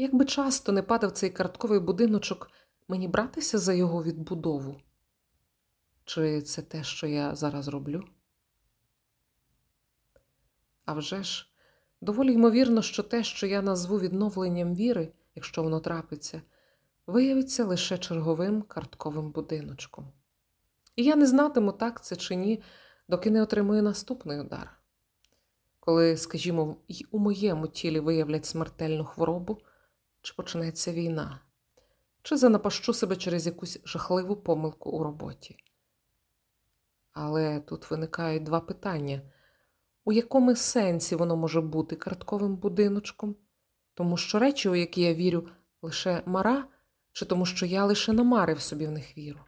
Якби часто не падав цей картковий будиночок, мені братися за його відбудову? Чи це те, що я зараз роблю? А вже ж, доволі ймовірно, що те, що я назву відновленням віри, якщо воно трапиться, виявиться лише черговим картковим будиночком. І я не знатиму, так це чи ні, доки не отримую наступний удар. Коли, скажімо, і у моєму тілі виявлять смертельну хворобу, чи почнеться війна, чи занапащу себе через якусь жахливу помилку у роботі. Але тут виникають два питання: у якому сенсі воно може бути картковим будиночком, тому що речі, у які я вірю, лише мара, чи тому що я лише намарив собі в них віру.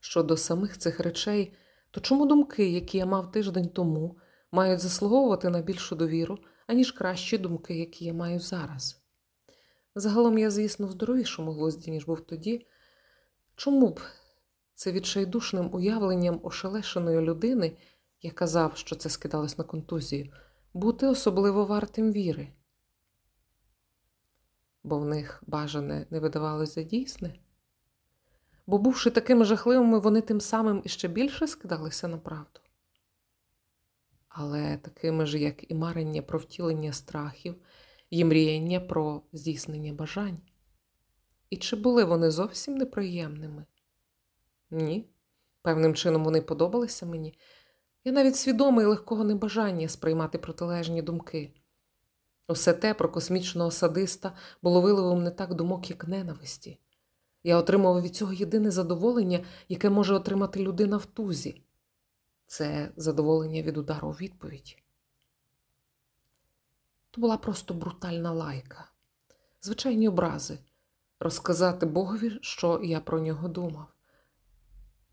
Щодо самих цих речей, то чому думки, які я мав тиждень тому, мають заслуговувати на більшу довіру, аніж кращі думки, які я маю зараз? Загалом я, звісно, в здоровішому глузді, ніж був тоді. Чому б це відчайдушним уявленням ошелешеної людини, я казав, що це скидалось на контузію, бути особливо вартим віри? Бо в них бажане не видавалось за дійсне? бо, бувши такими жахливими, вони тим самим іще більше скидалися на правду. Але такими ж, як і марення про втілення страхів, і мріяння про здійснення бажань. І чи були вони зовсім неприємними? Ні. Певним чином вони подобалися мені. Я навіть свідомий легкого небажання сприймати протилежні думки. Усе те про космічного садиста було виливом не так думок, як ненависті. Я отримував від цього єдине задоволення, яке може отримати людина в тузі це задоволення від удару у відповідь. То була просто брутальна лайка, звичайні образи розказати Богові, що я про нього думав.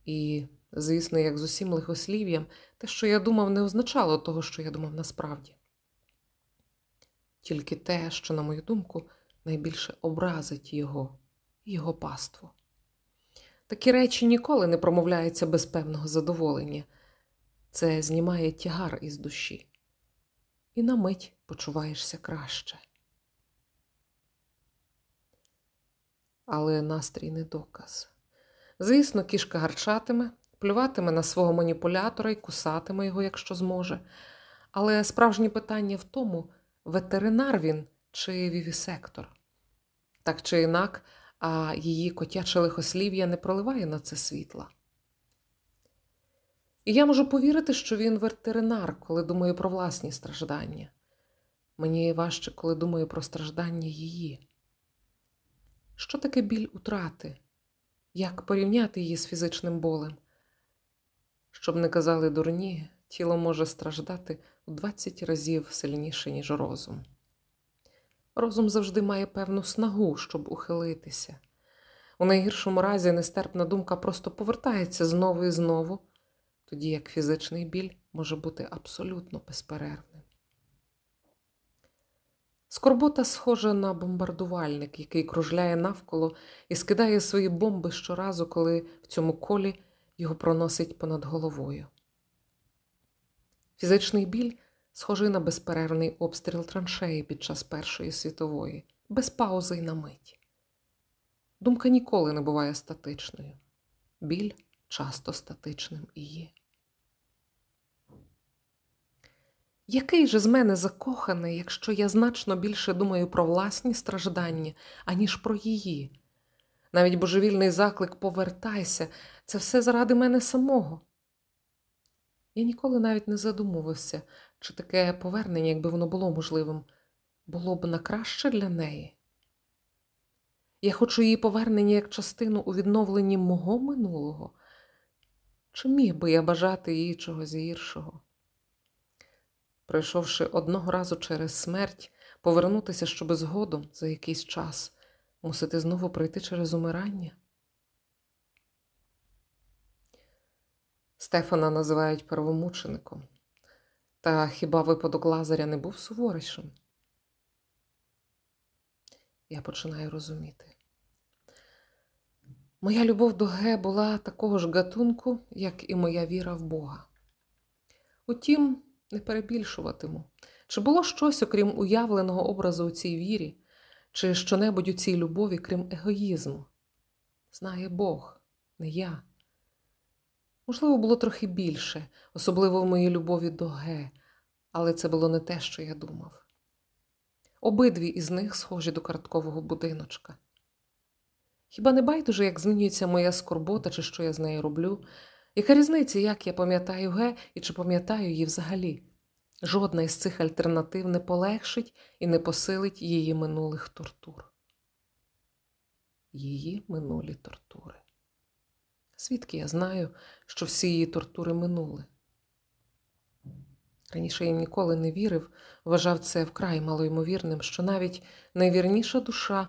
І, звісно, як з усім лихослів'ям, те, що я думав, не означало того, що я думав насправді. Тільки те, що, на мою думку, найбільше образить його його паству. Такі речі ніколи не промовляються без певного задоволення, це знімає тягар із душі, і на мить почуваєшся краще. Але настрій не доказ. Звісно, кішка гарчатиме, плюватиме на свого маніпулятора і кусатиме його, якщо зможе. Але справжнє питання в тому, ветеринар він чи вівісектор. Так чи інак, а її котяче лихослів'я не проливає на це світла. І я можу повірити, що він ветеринар, коли думаю про власні страждання. Мені важче, коли думаю про страждання її. Що таке біль утрати? Як порівняти її з фізичним болем? Щоб не казали дурні, тіло може страждати у 20 разів сильніше, ніж розум. Розум завжди має певну снагу, щоб ухилитися. У найгіршому разі нестерпна думка просто повертається знову і знову, тоді як фізичний біль може бути абсолютно безперервним. Скорбота схожа на бомбардувальник, який кружляє навколо і скидає свої бомби щоразу, коли в цьому колі його проносить понад головою. Фізичний біль схожий на безперервний обстріл траншеї під час Першої світової, без паузи й на мить. Думка ніколи не буває статичною, біль часто статичним і є. Який же з мене закоханий, якщо я значно більше думаю про власні страждання, аніж про її? Навіть божевільний заклик повертайся, це все заради мене самого. Я ніколи навіть не задумувався, чи таке повернення, якби воно було можливим, було б на краще для неї. Я хочу її повернення як частину у відновленні мого минулого. Чи міг би я бажати їй чогось гіршого? Пройшовши одного разу через смерть, повернутися, щоб згодом за якийсь час мусити знову пройти через умирання. Стефана називають первомучеником. Та хіба випадок Лазаря не був суворішим? Я починаю розуміти. Моя любов до Ге була такого ж гатунку, як і моя віра в Бога. Утім, не перебільшуватиму. Чи було щось, окрім уявленого образу у цій вірі, чи щонебудь у цій любові, крім егоїзму? Знає Бог, не я. Можливо, було трохи більше, особливо в моїй любові до Ге, але це було не те, що я думав. Обидві із них схожі до карткового будиночка. Хіба не байдуже, як змінюється моя скорбота, чи що я з нею роблю? Яка різниця, як я пам'ятаю Ге і чи пам'ятаю її взагалі? Жодна із цих альтернатив не полегшить і не посилить її минулих тортур. Її минулі тортури. Звідки я знаю, що всі її тортури минули? Раніше я ніколи не вірив, вважав це вкрай малоймовірним, що навіть найвірніша душа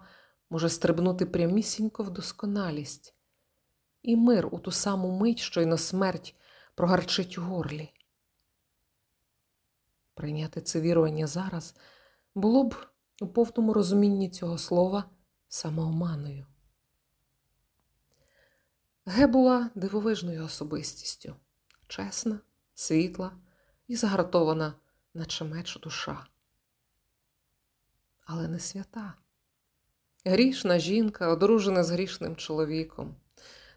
може стрибнути прямісінько в досконалість, і мир у ту саму мить, щойно смерть прогарчить у горлі. Прийняти це вірування зараз було б у повному розумінні цього слова самооманою. Ге була дивовижною особистістю, чесна, світла і загартована, наче меч душа. Але не свята. Грішна жінка, одружена з грішним чоловіком,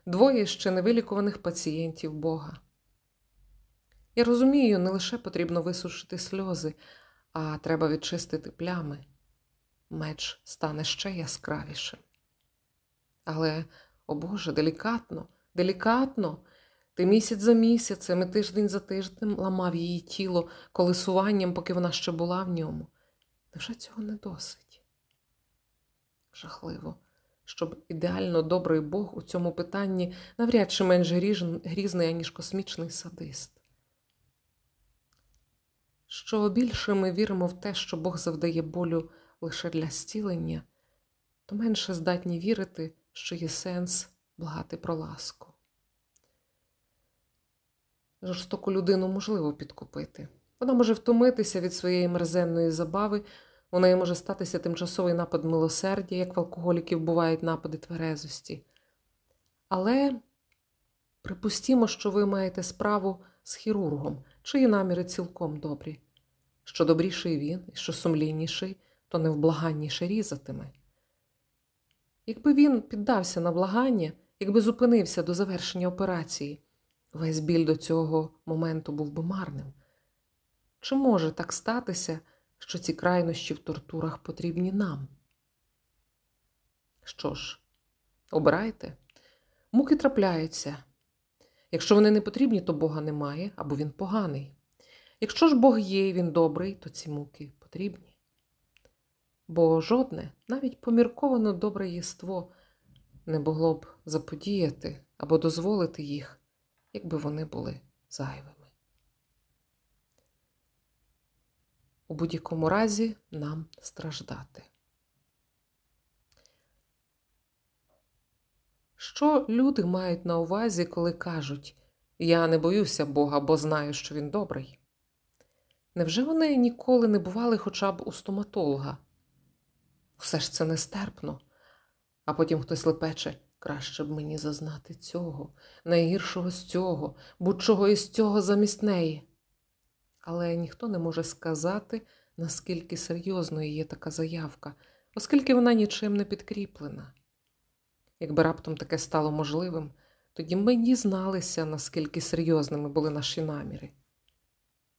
двоє ще невилікуваних пацієнтів Бога. Я розумію, не лише потрібно висушити сльози, а треба відчистити плями. Меч стане ще яскравішим. Але, о Боже, делікатно, делікатно. Ти місяць за місяцем і тиждень за тиждень ламав її тіло колесуванням, поки вона ще була в ньому. Невже цього не досить? Жахливо, щоб ідеально добрий Бог у цьому питанні навряд чи менш грізний, аніж космічний садист. Що більше ми віримо в те, що Бог завдає болю лише для стілення, то менше здатні вірити, що є сенс благати про ласку. Жорстоку людину можливо підкупити. Вона може втомитися від своєї мерзенної забави, у неї може статися тимчасовий напад милосердя, як в алкоголіків бувають напади тверезості. Але припустімо, що ви маєте справу з хірургом, чиї наміри цілком добрі. Що добріший він і що сумлінніший, то невблаганніше різатиме. Якби він піддався на благання, якби зупинився до завершення операції, весь біль до цього моменту був би марним. Чи може так статися, що ці крайнощі в тортурах потрібні нам? Що ж, обирайте, муки трапляються. Якщо вони не потрібні, то Бога немає або він поганий. Якщо ж Бог є і він добрий, то ці муки потрібні. Бо жодне, навіть помірковано добре єство не могло б заподіяти або дозволити їх, якби вони були зайвими. У будь-якому разі нам страждати. Що люди мають на увазі, коли кажуть Я не боюся Бога, бо знаю, що Він добрий? Невже вони ніколи не бували хоча б у стоматолога? Все ж це нестерпно. А потім хтось лепече краще б мені зазнати цього, найгіршого з цього, будь-чого із цього замість неї. Але ніхто не може сказати, наскільки серйозною є така заявка, оскільки вона нічим не підкріплена. Якби раптом таке стало можливим, тоді ми дізналися, наскільки серйозними були наші наміри.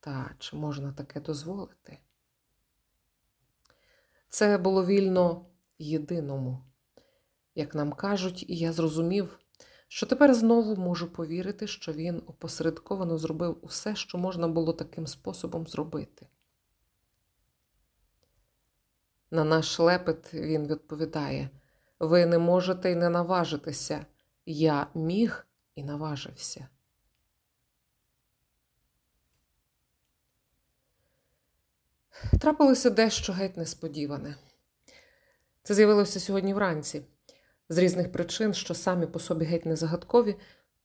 Та чи можна таке дозволити? Це було вільно єдиному. Як нам кажуть, і я зрозумів, що тепер знову можу повірити, що він опосередковано зробив усе, що можна було таким способом зробити. На наш лепет він відповідає: Ви не можете й не наважитися. Я міг і наважився. Трапилося дещо геть несподіване. Це з'явилося сьогодні вранці. З різних причин, що самі по собі геть не загадкові,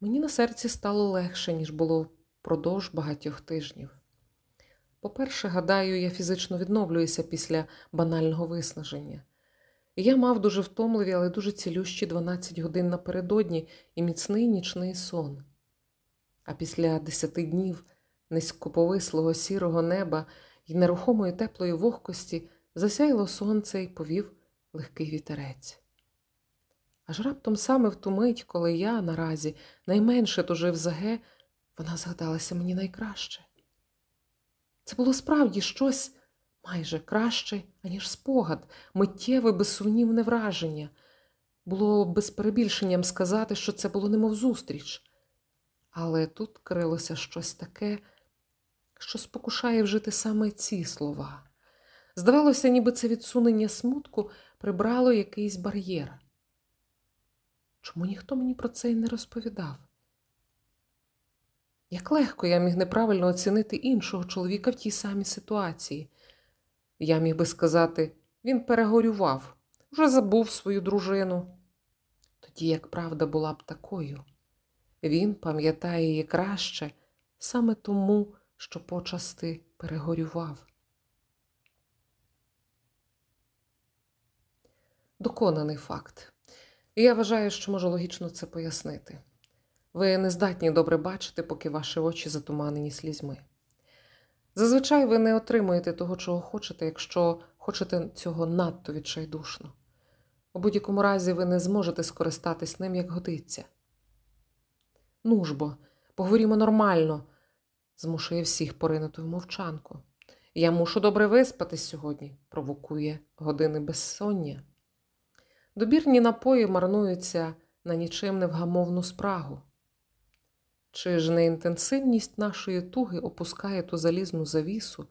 мені на серці стало легше, ніж було впродовж багатьох тижнів. По-перше, гадаю, я фізично відновлююся після банального виснаження. І я мав дуже втомливі, але дуже цілющі 12 годин напередодні і міцний нічний сон. А після десяти днів низькоповислого сірого неба й нерухомої теплої вогкості засяяло сонце й повів легкий вітерець. Аж раптом саме в ту мить, коли я наразі найменше тужив за Ге, вона згадалася мені найкраще. Це було справді щось майже краще, аніж спогад, миттєве, безсумнівне враження. Було без перебільшенням сказати, що це було немов зустріч. Але тут крилося щось таке, що спокушає вжити саме ці слова. Здавалося, ніби це відсунення смутку прибрало якийсь бар'єр. Чому ніхто мені про це й не розповідав? Як легко я міг неправильно оцінити іншого чоловіка в тій самій ситуації. Я міг би сказати, він перегорював, вже забув свою дружину. Тоді, як правда була б такою, він пам'ятає її краще саме тому, що почасти перегорював. Доконаний факт. І я вважаю, що можу логічно це пояснити. Ви не здатні добре бачити, поки ваші очі затуманені слізьми. Зазвичай ви не отримуєте того, чого хочете, якщо хочете цього надто відчайдушно. У будь-якому разі ви не зможете скористатись ним, як годиться. Ну ж бо, поговоримо нормально, змушує всіх поринути в мовчанку. Я мушу добре виспатись сьогодні, провокує години безсоння. Добірні напої марнуються на нічим невгамовну спрагу. Чи ж не інтенсивність нашої туги опускає ту залізну завісу,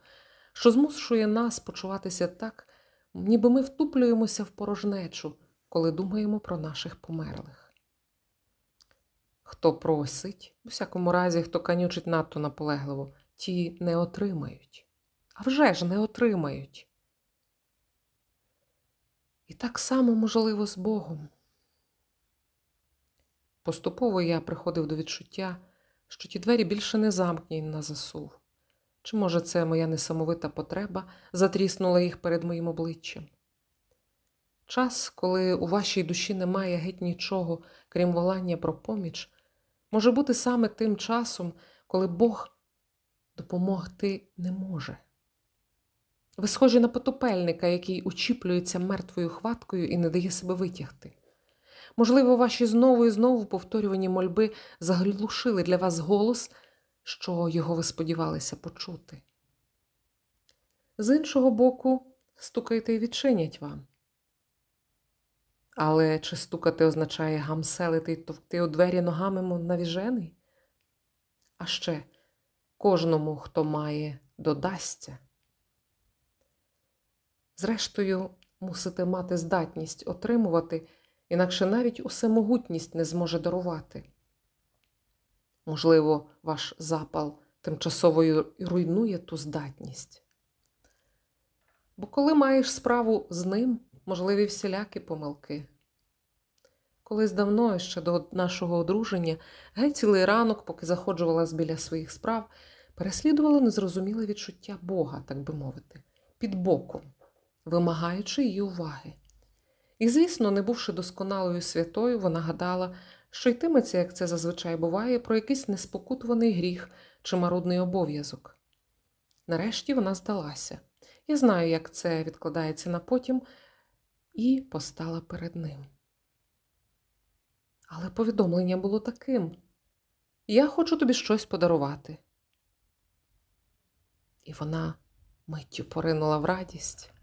що змушує нас почуватися так, ніби ми втуплюємося в порожнечу, коли думаємо про наших померлих? Хто просить, у всякому разі, хто канючить надто наполегливо, ті не отримають. А вже ж не отримають. І так само можливо з Богом. Поступово я приходив до відчуття, що ті двері більше не замкнені на засув. Чи, може, це моя несамовита потреба затріснула їх перед моїм обличчям? Час, коли у вашій душі немає геть нічого, крім волання про поміч, може бути саме тим часом, коли Бог допомогти не може. Ви схожі на потопельника, який учіплюється мертвою хваткою і не дає себе витягти. Можливо, ваші знову і знову повторювані мольби заглушили для вас голос, що його ви сподівалися почути. З іншого боку, стукайте і відчинять вам. Але чи стукати означає гамселити й товкти у двері ногами навіжений? А ще кожному, хто має, додасться. Зрештою, мусите мати здатність отримувати, інакше навіть усемогутність не зможе дарувати. Можливо, ваш запал тимчасово руйнує ту здатність. Бо коли маєш справу з ним, можливі всілякі помилки. Колись давно, ще до нашого одруження, геть цілий ранок, поки заходжувала біля своїх справ, переслідувала незрозуміле відчуття Бога, так би мовити, під боком вимагаючи її уваги. І, звісно, не бувши досконалою святою, вона гадала, що йтиметься, як це зазвичай буває, про якийсь неспокутуваний гріх чи марудний обов'язок. Нарешті вона здалася. Я знаю, як це відкладається на потім, і постала перед ним. Але повідомлення було таким: Я хочу тобі щось подарувати. І вона миттю поринула в радість.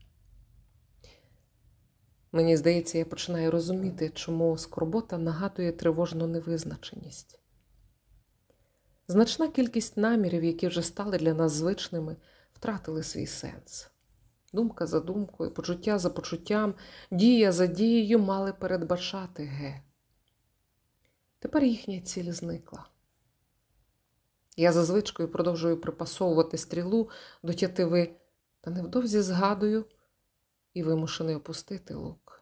Мені здається, я починаю розуміти, чому скорбота нагадує тривожну невизначеність. Значна кількість намірів, які вже стали для нас звичними, втратили свій сенс. Думка за думкою, почуття за почуттям, дія за дією мали передбачати ге. Тепер їхня ціль зникла. Я за звичкою продовжую припасовувати стрілу до тятиви, та невдовзі згадую і вимушений опустити лук.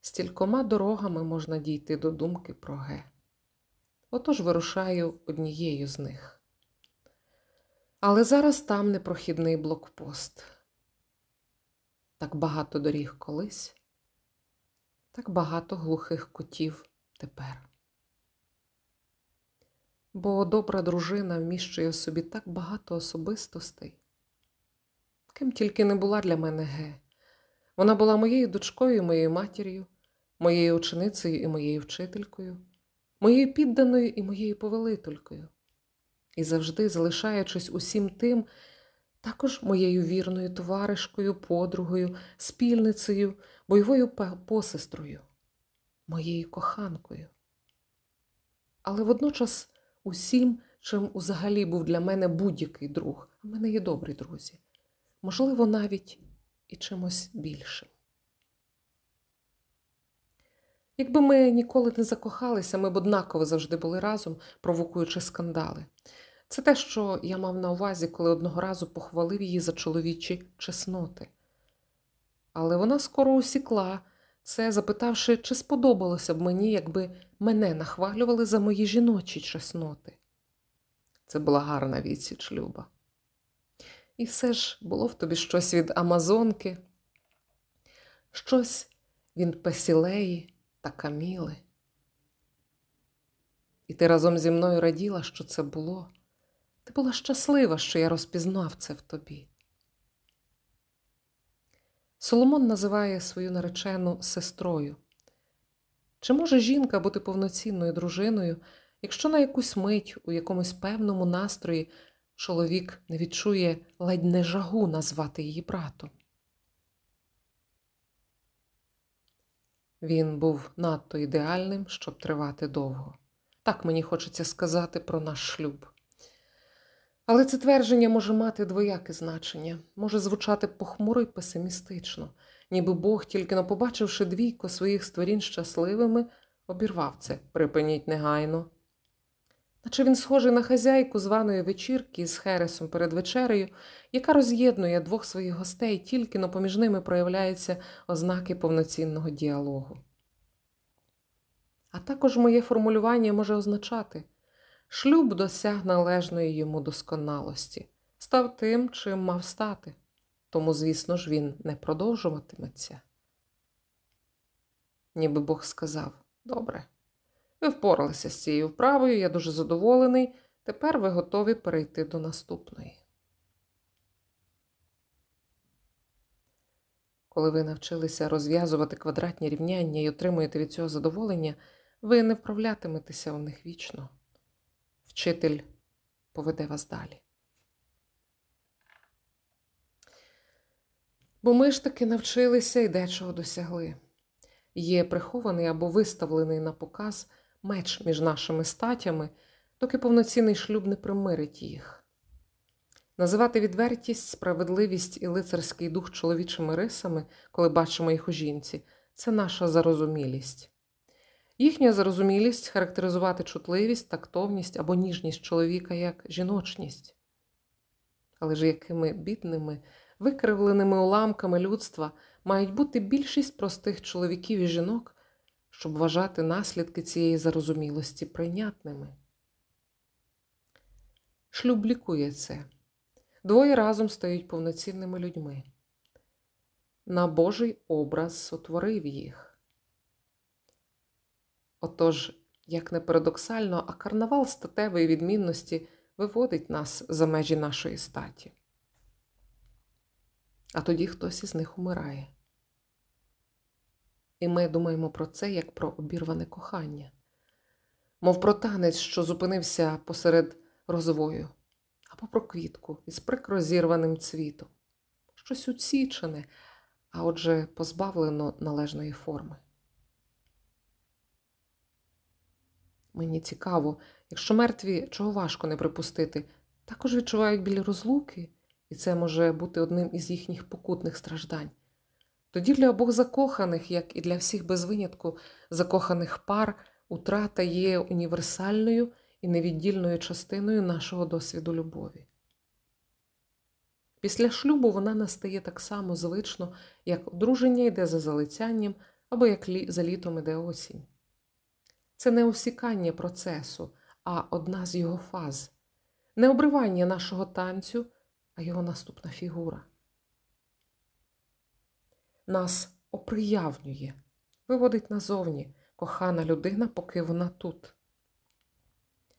Стількома дорогами можна дійти до думки про Ге. Отож вирушаю однією з них. Але зараз там непрохідний блокпост. Так багато доріг колись, так багато глухих кутів тепер. бо добра дружина вміщує в собі так багато особистостей. Ким тільки не була для мене Ге. Вона була моєю дочкою, і моєю матір'ю, моєю ученицею і моєю вчителькою, моєю підданою і моєю повелителькою, і завжди, залишаючись усім тим, також моєю вірною товаришкою, подругою, спільницею, бойовою посестрою, моєю коханкою. Але водночас усім, чим взагалі був для мене будь-який друг, а в мене є добрі друзі, можливо, навіть і чимось більшим. Якби ми ніколи не закохалися, ми б однаково завжди були разом, провокуючи скандали. Це те, що я мав на увазі, коли одного разу похвалив її за чоловічі чесноти. Але вона скоро усікла це, запитавши, чи сподобалося б мені, якби мене нахвалювали за мої жіночі чесноти. Це була гарна відсіч Люба. І все ж було в тобі щось від Амазонки, щось від Песілеї та Каміли. І ти разом зі мною раділа, що це було. Ти була щаслива, що я розпізнав це в тобі. Соломон називає свою наречену сестрою. Чи може жінка бути повноцінною дружиною, якщо на якусь мить у якомусь певному настрої чоловік не відчує ледь не жагу назвати її братом? Він був надто ідеальним, щоб тривати довго. Так мені хочеться сказати про наш шлюб. Але це твердження може мати двояке значення, може звучати похмуро й песимістично, ніби Бог, тільки но побачивши двійко своїх створінь щасливими, обірвав це, припиніть негайно. Наче він схожий на хазяйку званої вечірки з Хересом перед вечерею, яка роз'єднує двох своїх гостей, тільки но поміж ними проявляються ознаки повноцінного діалогу. А також моє формулювання може означати. Шлюб досяг належної йому досконалості, став тим, чим мав стати, тому, звісно ж, він не продовжуватиметься. Ніби Бог сказав добре, ви впоралися з цією вправою, я дуже задоволений, тепер ви готові перейти до наступної. Коли ви навчилися розв'язувати квадратні рівняння і отримуєте від цього задоволення, ви не вправлятиметеся у них вічно вчитель поведе вас далі. Бо ми ж таки навчилися і дечого досягли. Є прихований або виставлений на показ меч між нашими статями, доки повноцінний шлюб не примирить їх. Називати відвертість, справедливість і лицарський дух чоловічими рисами, коли бачимо їх у жінці, це наша зарозумілість. Їхня зарозумілість характеризувати чутливість, тактовність або ніжність чоловіка як жіночність. Але ж якими бідними, викривленими уламками людства мають бути більшість простих чоловіків і жінок, щоб вважати наслідки цієї зарозумілості прийнятними. Шлюб лікує це. Двоє разом стають повноцінними людьми. На Божий образ сотворив їх. Отож, як не парадоксально, а карнавал статевої відмінності виводить нас за межі нашої статі. А тоді хтось із них умирає. І ми думаємо про це як про обірване кохання, мов про танець, що зупинився посеред розвою, або про квітку із прикро зірваним цвітом, щось уцічене, а отже, позбавлено належної форми. Мені цікаво, якщо мертві, чого важко не припустити, також відчувають білі розлуки, і це може бути одним із їхніх покутних страждань. Тоді для обох закоханих, як і для всіх без винятку закоханих пар, утрата є універсальною і невіддільною частиною нашого досвіду любові. Після шлюбу вона настає так само звично, як одруження йде за залицянням або як за літом іде осінь. Це не усікання процесу, а одна з його фаз, не обривання нашого танцю, а його наступна фігура. Нас оприявнює, виводить назовні. Кохана людина, поки вона тут.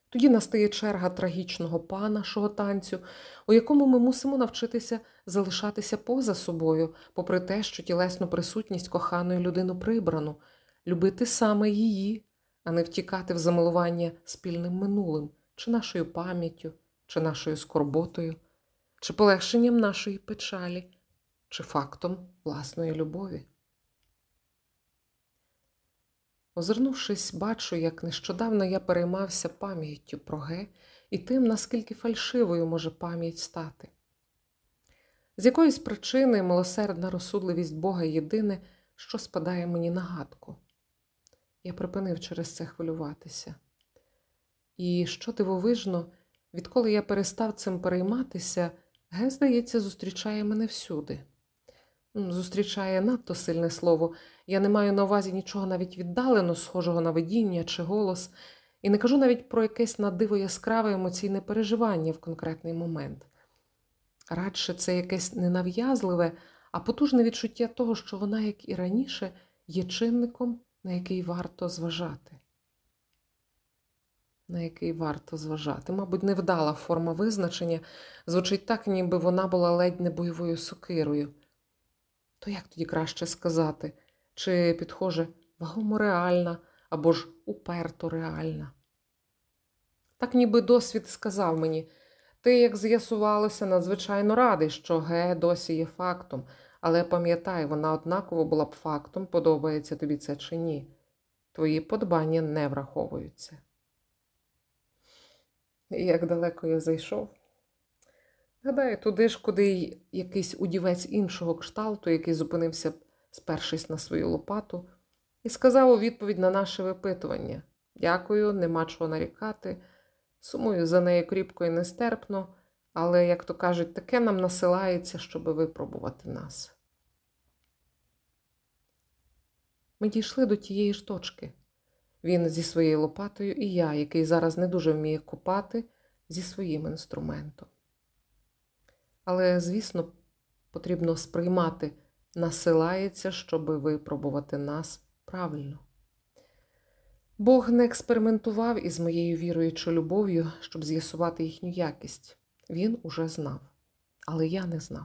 Тоді настає черга трагічного пана нашого танцю, у якому ми мусимо навчитися залишатися поза собою, попри те, що тілесну присутність коханої людини прибрану, любити саме її, а не втікати в замилування спільним минулим, чи нашою пам'яттю, чи нашою скорботою, чи полегшенням нашої печалі, чи фактом власної любові. Озирнувшись, бачу, як нещодавно я переймався пам'яттю про Ге і тим, наскільки фальшивою може пам'ять стати. З якоїсь причини милосердна розсудливість Бога єдине, що спадає мені на гадку. Я припинив через це хвилюватися. І що дивовижно, відколи я перестав цим перейматися, Ге, здається, зустрічає мене всюди. Зустрічає надто сильне слово. Я не маю на увазі нічого навіть віддалено, схожого на видіння чи голос, і не кажу навіть про якесь надиво яскраве емоційне переживання в конкретний момент. Радше це якесь ненав'язливе, а потужне відчуття того, що вона, як і раніше, є чинником, на який варто зважати. На який варто зважати. Мабуть, невдала форма визначення звучить так, ніби вона була ледь не бойовою сокирою. То як тоді краще сказати, чи підхоже вагомо реальна або ж уперто реальна? Так ніби досвід сказав мені, ти, як з'ясувалося, надзвичайно радий, що Ге досі є фактом, але пам'ятай, вона однаково була б фактом, подобається тобі це чи ні. Твої подбання не враховуються. Як далеко я зайшов? Гадаю, туди ж, куди якийсь удівець іншого кшталту, який зупинився, спершись на свою лопату, і сказав у відповідь на наше випитування: Дякую, нема чого нарікати. Сумую за нею кріпко і нестерпно, але, як то кажуть, таке нам насилається, щоб випробувати нас. Ми дійшли до тієї ж точки. Він зі своєю лопатою і я, який зараз не дуже вміє купати, зі своїм інструментом. Але, звісно, потрібно сприймати, насилається, щоб випробувати нас правильно. Бог не експериментував із моєю вірою чи любов'ю, щоб з'ясувати їхню якість. Він уже знав, але я не знав.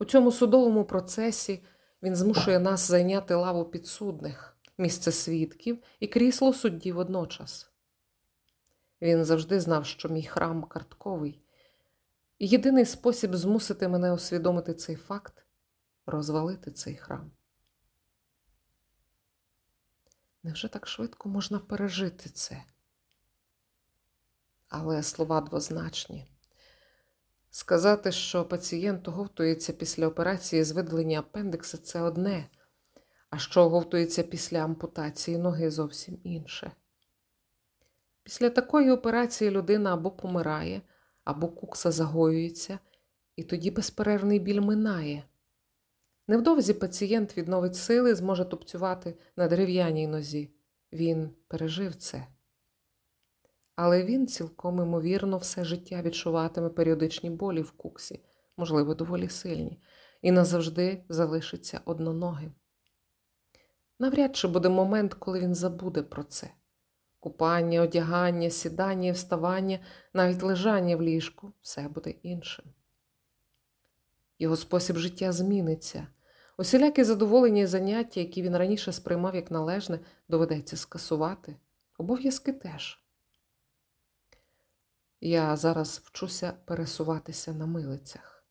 У цьому судовому процесі він змушує нас зайняти лаву підсудних, місце свідків і крісло судді водночас. Він завжди знав, що мій храм картковий, єдиний спосіб змусити мене усвідомити цей факт розвалити цей храм. Невже так швидко можна пережити це? Але слова двозначні. Сказати, що пацієнт оговтується після операції з видалення апендикса це одне, а що оговтується після ампутації ноги зовсім інше. Після такої операції людина або помирає, або кукса загоюється, і тоді безперервний біль минає. Невдовзі пацієнт відновить сили, зможе тупцювати на дерев'яній нозі. Він пережив це. Але він цілком імовірно все життя відчуватиме періодичні болі в куксі, можливо, доволі сильні, і назавжди залишиться одноногим. Навряд чи буде момент, коли він забуде про це купання, одягання, сідання вставання, навіть лежання в ліжку все буде іншим. Його спосіб життя зміниться. Усілякі задоволення і заняття, які він раніше сприймав як належне, доведеться скасувати. Обов'язки теж. Я зараз вчуся пересуватися на милицях.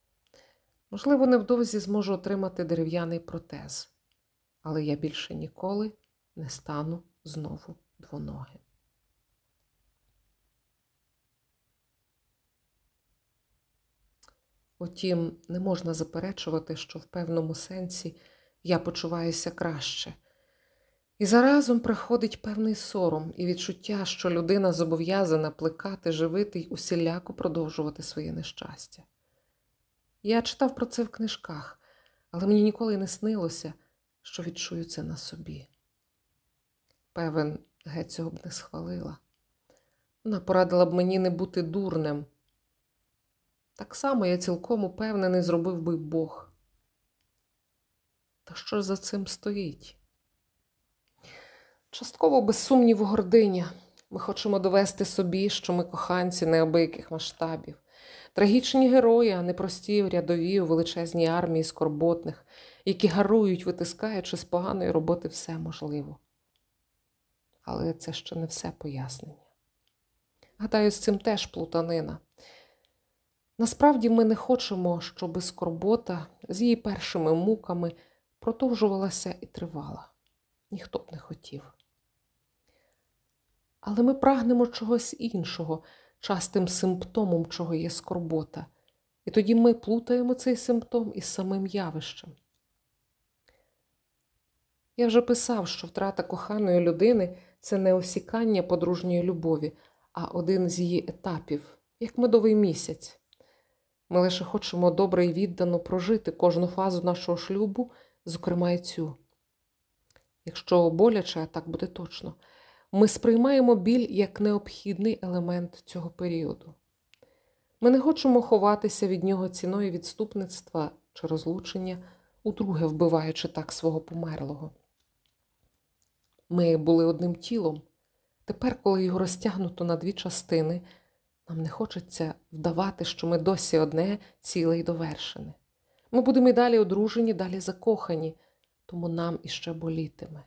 Можливо, невдовзі зможу отримати дерев'яний протез, але я більше ніколи не стану знову двоногим. Утім, не можна заперечувати, що в певному сенсі я почуваюся краще. І заразом приходить певний сором і відчуття, що людина зобов'язана плекати, живити й усіляко продовжувати своє нещастя. Я читав про це в книжках, але мені ніколи не снилося, що відчую це на собі. Певен, геть цього б не схвалила. Вона порадила б мені не бути дурним. Так само я цілком упевнений, зробив би Бог. Та що ж за цим стоїть? Частково, без сумніву, гординя, Ми хочемо довести собі, що ми коханці неабияких масштабів, трагічні герої, а не прості рядові у величезній армії скорботних, які гарують, витискаючи з поганої роботи все можливо. Але це ще не все пояснення. Гадаю, з цим теж плутанина. Насправді ми не хочемо, щоб скорбота з її першими муками продовжувалася і тривала. Ніхто б не хотів. Але ми прагнемо чогось іншого, частим симптомом, чого є скорбота, і тоді ми плутаємо цей симптом із самим явищем. Я вже писав, що втрата коханої людини це не осікання подружньої любові, а один з її етапів, як медовий місяць. Ми лише хочемо добре і віддано прожити кожну фазу нашого шлюбу, зокрема і цю. Якщо боляче, так буде точно, ми сприймаємо біль як необхідний елемент цього періоду. Ми не хочемо ховатися від нього ціною відступництва чи розлучення, удруге вбиваючи так свого померлого. Ми були одним тілом. Тепер, коли його розтягнуто на дві частини, нам не хочеться вдавати, що ми досі одне ціле й довершене. Ми будемо й далі одружені, далі закохані, тому нам іще болітиме.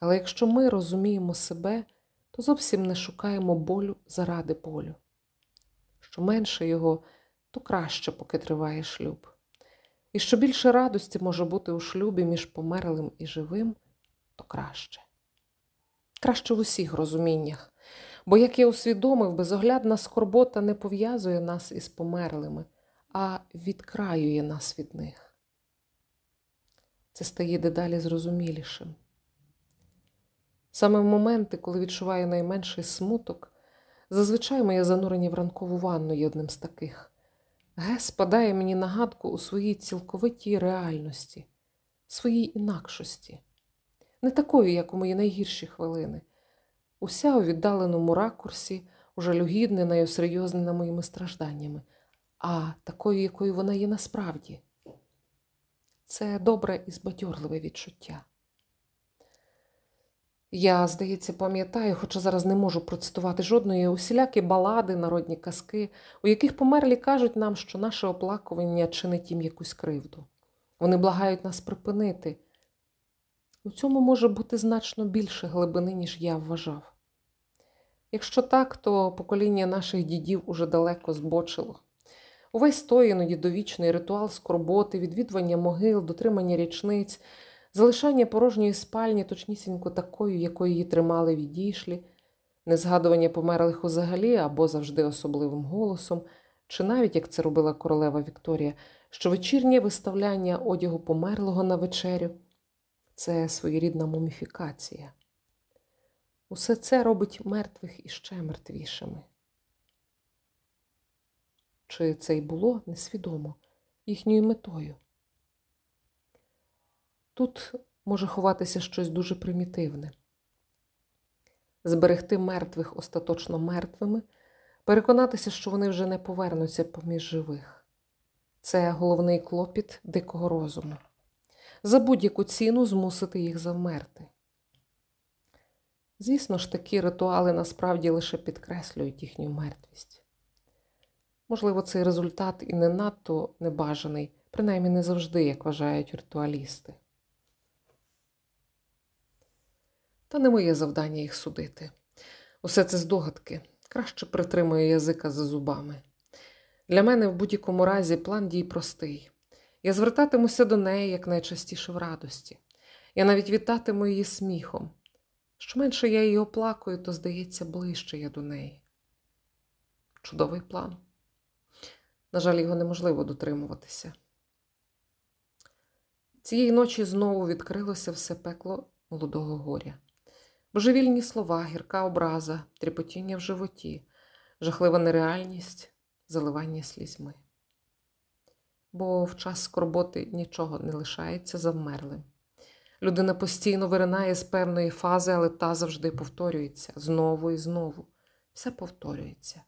Але якщо ми розуміємо себе, то зовсім не шукаємо болю заради болю. Що менше його, то краще, поки триває шлюб. І що більше радості може бути у шлюбі між померлим і живим, то краще. Краще в усіх розуміннях. Бо, як я усвідомив, безоглядна скорбота не пов'язує нас із померлими, а відкраює нас від них. Це стає дедалі зрозумілішим. Саме в моменти, коли відчуваю найменший смуток, зазвичай моє занурення в ранкову ванну є одним з таких. Гес спадає мені нагадку у своїй цілковитій реальності, своїй інакшості, не такою, як у мої найгірші хвилини, уся у віддаленому ракурсі, жалюгідне, найосерйознена моїми стражданнями, а такою, якою вона є насправді. Це добре і збадьорливе відчуття. Я, здається, пам'ятаю, хоча зараз не можу процитувати жодної усілякі балади, народні казки, у яких померлі кажуть нам, що наше оплакування чинить їм якусь кривду. Вони благають нас припинити. У цьому може бути значно більше глибини, ніж я вважав. Якщо так, то покоління наших дідів уже далеко збочило. Увесь той іноді довічний ритуал скорботи, відвідування могил, дотримання річниць, залишання порожньої спальні, точнісінько такою, якою її тримали відійшлі, незгадування померлих взагалі або завжди особливим голосом, чи навіть, як це робила королева Вікторія, що вечірнє виставляння одягу померлого на вечерю це своєрідна муміфікація. Усе це робить мертвих іще мертвішими. Чи це й було несвідомо їхньою метою? Тут може ховатися щось дуже примітивне. Зберегти мертвих остаточно мертвими, переконатися, що вони вже не повернуться поміж живих. Це головний клопіт дикого розуму. За будь-яку ціну змусити їх завмерти. Звісно ж, такі ритуали насправді лише підкреслюють їхню мертвість. Можливо, цей результат і не надто небажаний, принаймні не завжди, як вважають ритуалісти. Та не моє завдання їх судити. Усе це здогадки. Краще притримую язика за зубами. Для мене в будь-якому разі план дій простий. Я звертатимуся до неї якнайчастіше в радості. Я навіть вітатиму її сміхом. Що менше я її оплакую, то, здається, ближче я до неї. Чудовий план. На жаль, його неможливо дотримуватися. Цієї ночі знову відкрилося все пекло молодого горя. Божевільні слова, гірка образа, тріпотіння в животі, жахлива нереальність, заливання слізьми. Бо в час скорботи нічого не лишається завмерлим. Людина постійно виринає з певної фази, але та завжди повторюється знову і знову. Все повторюється.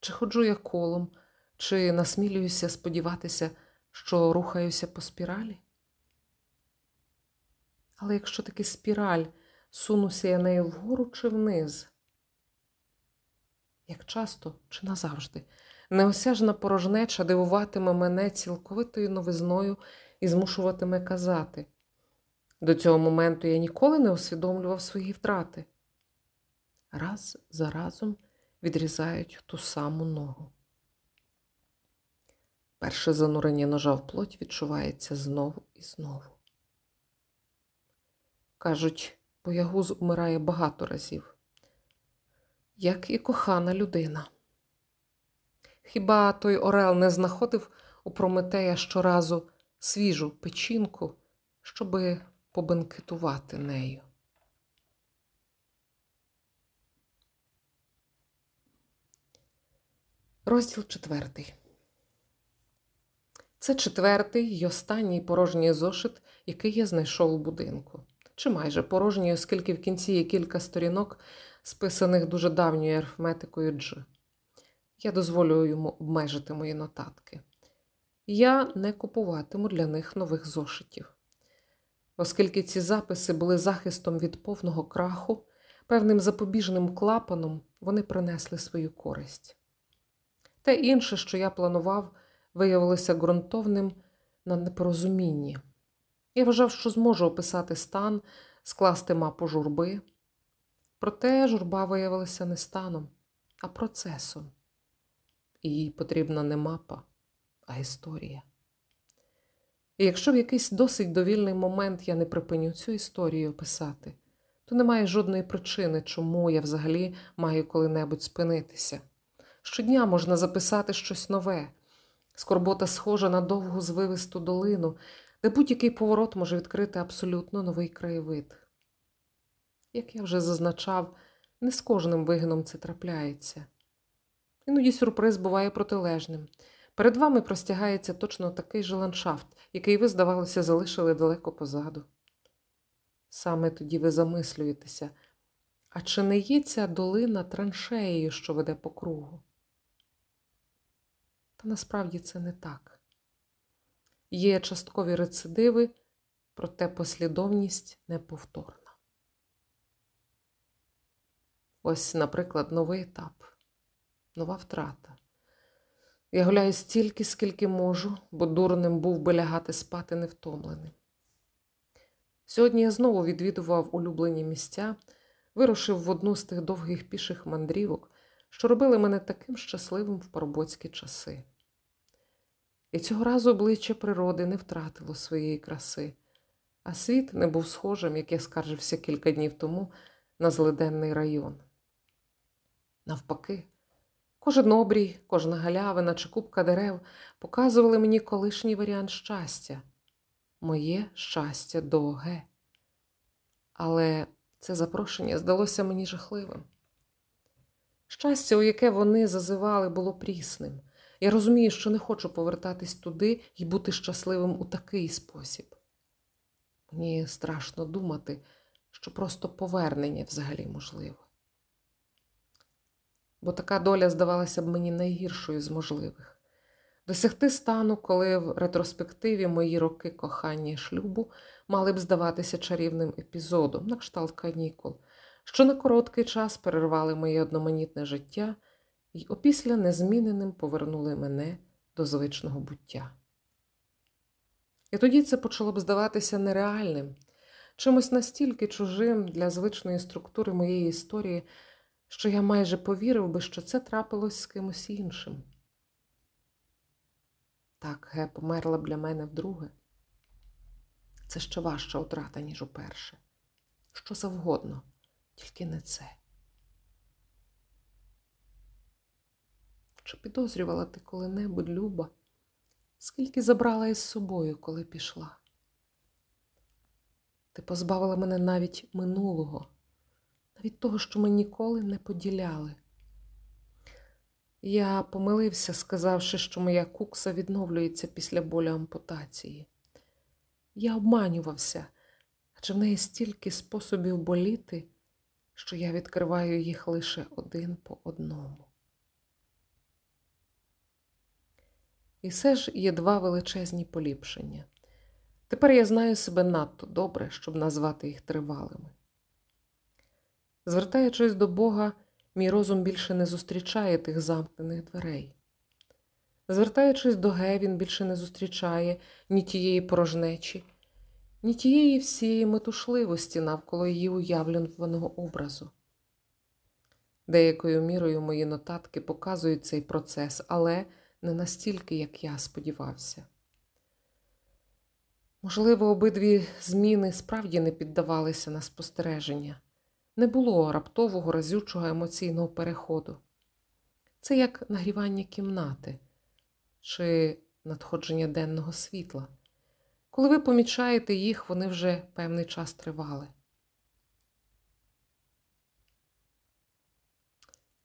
Чи ходжу я колом, чи насмілююся сподіватися, що рухаюся по спіралі? Але якщо таки спіраль сунуся я нею вгору чи вниз? Як часто чи назавжди, неосяжна порожнеча дивуватиме мене цілковитою новизною і змушуватиме казати. До цього моменту я ніколи не усвідомлював свої втрати. Раз за разом відрізають ту саму ногу. Перше занурення ножа в плоть відчувається знову і знову. Кажуть, боягуз умирає багато разів, як і кохана людина. Хіба той Орел не знаходив у Прометея щоразу свіжу печінку, щоби побенкетувати нею? Розділ четвертий. Це четвертий й останній порожній зошит, який я знайшов у будинку. Чи майже порожній, оскільки в кінці є кілька сторінок, списаних дуже давньою арифметикою Дж. Я дозволю йому обмежити мої нотатки. Я не купуватиму для них нових зошитів. Оскільки ці записи були захистом від повного краху, певним запобіжним клапаном вони принесли свою користь. Те інше, що я планував, виявилося ґрунтовним на непорозумінні. Я вважав, що зможу описати стан, скласти мапу журби. Проте журба виявилася не станом, а процесом. І їй потрібна не мапа, а історія. І якщо в якийсь досить довільний момент я не припиню цю історію описати, то немає жодної причини, чому я взагалі маю коли-небудь спинитися. Щодня можна записати щось нове. Скорбота схожа на довгу звивисту долину, де будь-який поворот може відкрити абсолютно новий краєвид. Як я вже зазначав, не з кожним вигином це трапляється. Іноді сюрприз буває протилежним. Перед вами простягається точно такий же ландшафт, який ви, здавалося, залишили далеко позаду. Саме тоді ви замислюєтеся, а чи не є ця долина траншеєю, що веде по кругу? Та насправді це не так. Є часткові рецидиви, проте послідовність неповторна. Ось, наприклад, новий етап, нова втрата. Я гуляю стільки, скільки можу, бо дурним був би лягати спати невтомленим. Сьогодні я знову відвідував улюблені місця, вирушив в одну з тих довгих піших мандрівок, що робили мене таким щасливим в парубоцькі часи. І цього разу обличчя природи не втратило своєї краси, а світ не був схожим, як я скаржився кілька днів тому, на злиденний район. Навпаки, кожен обрій, кожна галявина чи купка дерев показували мені колишній варіант щастя, моє щастя до Г. Але це запрошення здалося мені жахливим. Щастя, у яке вони зазивали, було прісним. Я розумію, що не хочу повертатись туди і бути щасливим у такий спосіб. Мені страшно думати, що просто повернення взагалі можливо. Бо така доля здавалася б мені найгіршою з можливих досягти стану, коли в ретроспективі мої роки кохання і шлюбу мали б здаватися чарівним епізодом, на кшталт канікул, що на короткий час перервали моє одноманітне життя і опісля незміненим повернули мене до звичного буття. І тоді це почало б здаватися нереальним, чимось настільки чужим для звичної структури моєї історії, що я майже повірив би, що це трапилось з кимось іншим. Так, Ге померла б для мене вдруге. Це ще важча утрата, ніж уперше. Що завгодно, тільки не це. Чи підозрювала ти коли-небудь, Люба, скільки забрала із собою, коли пішла? Ти позбавила мене навіть минулого, навіть того, що ми ніколи не поділяли. Я помилився, сказавши, що моя кукса відновлюється після болю ампутації. Я обманювався, адже в неї стільки способів боліти, що я відкриваю їх лише один по одному. І все ж є два величезні поліпшення. Тепер я знаю себе надто добре, щоб назвати їх тривалими. Звертаючись до Бога, мій розум більше не зустрічає тих замкнених дверей. Звертаючись до Ге, він більше не зустрічає ні тієї порожнечі, ні тієї всієї метушливості навколо її уявленого образу. Деякою мірою мої нотатки показують цей процес, але не настільки, як я сподівався. Можливо, обидві зміни справді не піддавалися на спостереження, не було раптового разючого емоційного переходу. Це як нагрівання кімнати чи надходження денного світла. Коли ви помічаєте їх, вони вже певний час тривали.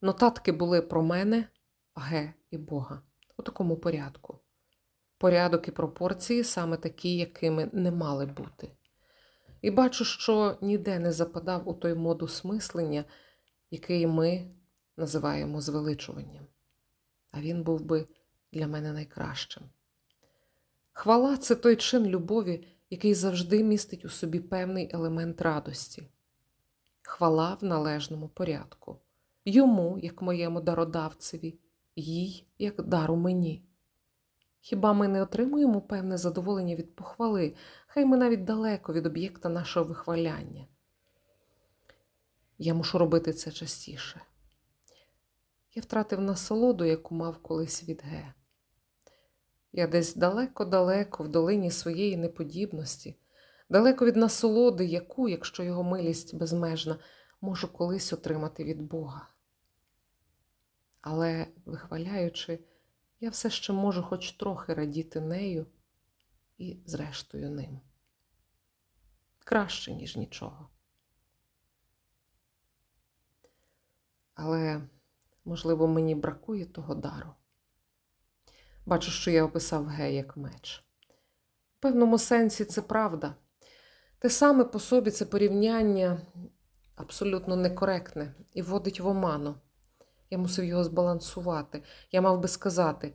Нотатки були про мене, Ге і Бога у такому порядку. Порядок і пропорції саме такі, якими не мали бути. І бачу, що ніде не западав у той модус мислення, який ми називаємо звеличуванням. А він був би для мене найкращим. Хвала це той чин любові, який завжди містить у собі певний елемент радості. Хвала в належному порядку. Йому, як моєму дародавцеві, їй, як дару мені. Хіба ми не отримуємо певне задоволення від похвали, хай ми навіть далеко від об'єкта нашого вихваляння. Я мушу робити це частіше. Я втратив насолоду, яку мав колись від Ге. Я десь далеко-далеко в долині своєї неподібності, далеко від насолоди, яку, якщо його милість безмежна, можу колись отримати від Бога. Але, вихваляючи, я все ще можу хоч трохи радіти нею і, зрештою, ним. Краще, ніж нічого. Але, можливо, мені бракує того дару. Бачу, що я описав гей як меч. В певному сенсі це правда. Те саме по собі це порівняння абсолютно некоректне і вводить в оману. Я мусив його збалансувати. Я мав би сказати,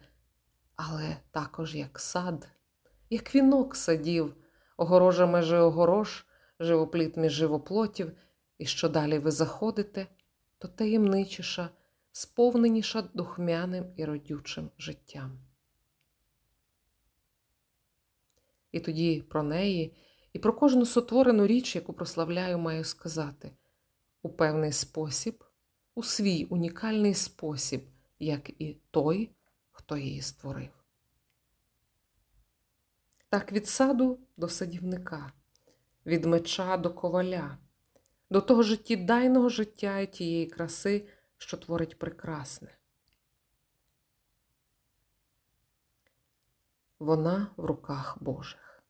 але також як сад, як вінок садів, огорожа межи огорож, живопліт між живоплотів, і що далі ви заходите, то таємничіша, сповненіша духмяним і родючим життям. І тоді про неї і про кожну сотворену річ, яку прославляю, маю сказати у певний спосіб у свій унікальний спосіб, як і той, хто її створив. Так від саду до садівника, від меча до коваля, до того життєдайного життя і тієї краси, що творить прекрасне. Вона в руках Божих.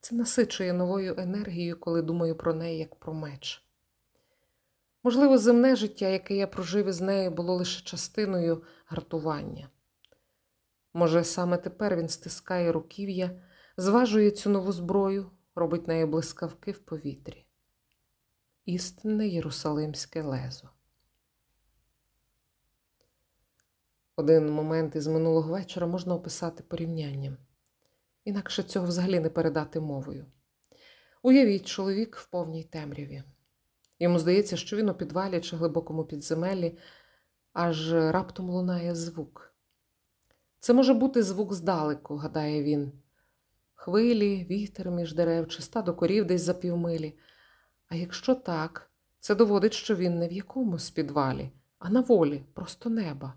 Це насичує новою енергією, коли думаю про неї як про меч. Можливо, земне життя, яке я прожив із нею, було лише частиною гартування. Може, саме тепер він стискає руків'я, зважує цю нову зброю, робить нею блискавки в повітрі. Істинне єрусалимське лезо. Один момент із минулого вечора можна описати порівнянням, інакше цього взагалі не передати мовою. Уявіть чоловік в повній темряві. Йому здається, що він у підвалі чи глибокому підземеллі, аж раптом лунає звук. Це може бути звук здалеку, гадає він. Хвилі, вітер між дерев чи стадо корів десь за півмилі. А якщо так, це доводить, що він не в якомусь підвалі, а на волі, просто неба.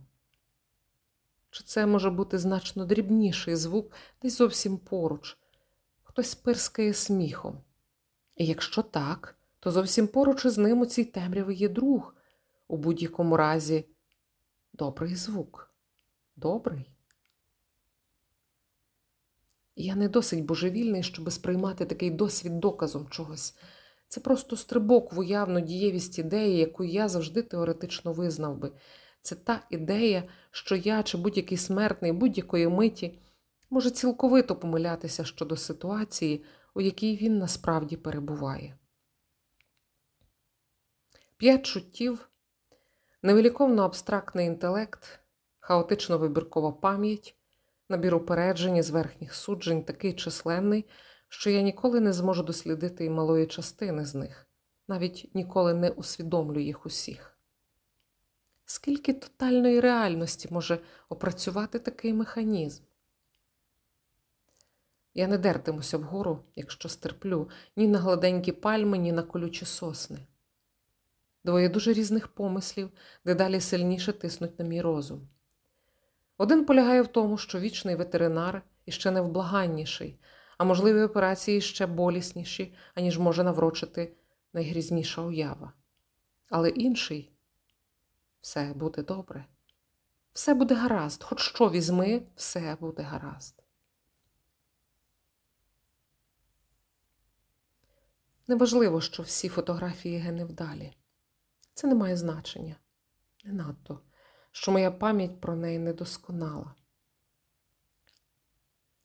Чи це може бути значно дрібніший звук десь зовсім поруч, хтось пирскає сміхом? І якщо так, то зовсім поруч із ним у цій темряві є друг, у будь-якому разі добрий звук. Добрий. Я не досить божевільний, щоб сприймати такий досвід доказом чогось. Це просто стрибок в уявну дієвість ідеї, яку я завжди теоретично визнав би. Це та ідея, що я чи будь-який смертний будь-якої миті може цілковито помилятися щодо ситуації, у якій він насправді перебуває. П'ять чуттів, невеликовно абстрактний інтелект, хаотично вибіркова пам'ять, набір упереджень з верхніх суджень такий численний, що я ніколи не зможу дослідити і малої частини з них, навіть ніколи не усвідомлю їх усіх. Скільки тотальної реальності може опрацювати такий механізм? Я не дертимуся вгору, якщо стерплю, ні на гладенькі пальми, ні на колючі сосни. Двоє дуже різних помислів, дедалі сильніше тиснуть на мій розум. Один полягає в тому, що вічний ветеринар іще невблаганніший, а можливі операції ще болісніші, аніж може наврочити найгрізніша уява. Але інший все буде добре, все буде гаразд, хоч що візьми, все буде гаразд. Неважливо, що всі фотографії Гени вдалі. Це не має значення. Не надто, що моя пам'ять про неї недосконала.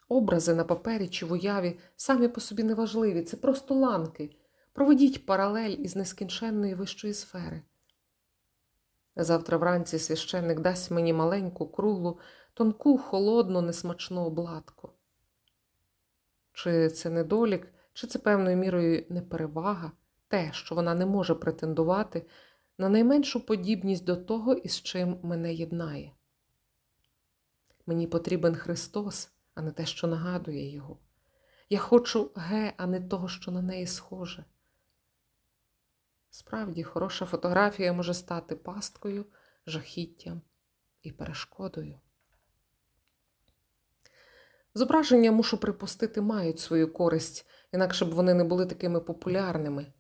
Образи на папері чи в уяві самі по собі неважливі, це просто ланки. Проведіть паралель із нескінченної вищої сфери. Завтра вранці священник дасть мені маленьку, круглу, тонку, холодну, несмачну обладку. Чи це недолік, чи це певною мірою неперевага, те, що вона не може претендувати на найменшу подібність до того, із чим мене єднає. Мені потрібен Христос, а не те, що нагадує Його. Я хочу ге, а не того, що на неї схоже. Справді, хороша фотографія може стати пасткою, жахіттям і перешкодою. Зображення, мушу припустити, мають свою користь, інакше б вони не були такими популярними.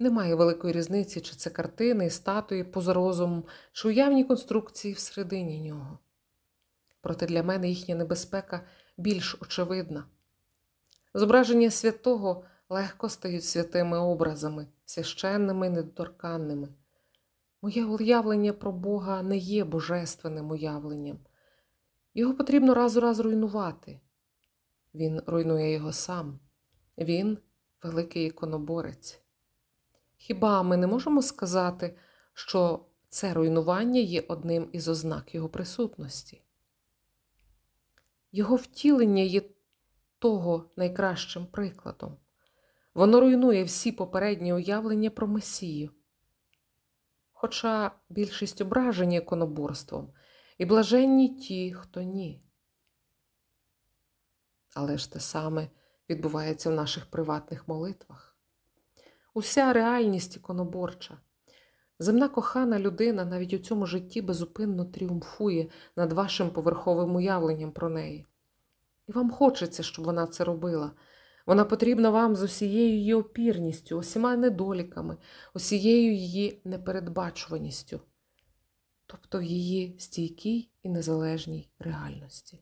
Немає великої різниці, чи це картини, статуї поза розумом, чи уявні конструкції всередині нього. Проте для мене їхня небезпека більш очевидна. Зображення святого легко стають святими образами, священними недоторканними. Моє уявлення про Бога не є божественним уявленням. Його потрібно раз у раз руйнувати. Він руйнує його сам. Він великий іконоборець. Хіба ми не можемо сказати, що це руйнування є одним із ознак його присутності? Його втілення є того найкращим прикладом. Воно руйнує всі попередні уявлення про Месію. Хоча більшість ображені іконоборством і блаженні ті, хто ні. Але ж те саме відбувається в наших приватних молитвах. Уся реальність іконоборча. Земна кохана людина навіть у цьому житті безупинно тріумфує над вашим поверховим уявленням про неї. І вам хочеться, щоб вона це робила. Вона потрібна вам з усією її опірністю, усіма недоліками, усією її непередбачуваністю, тобто в її стійкій і незалежній реальності.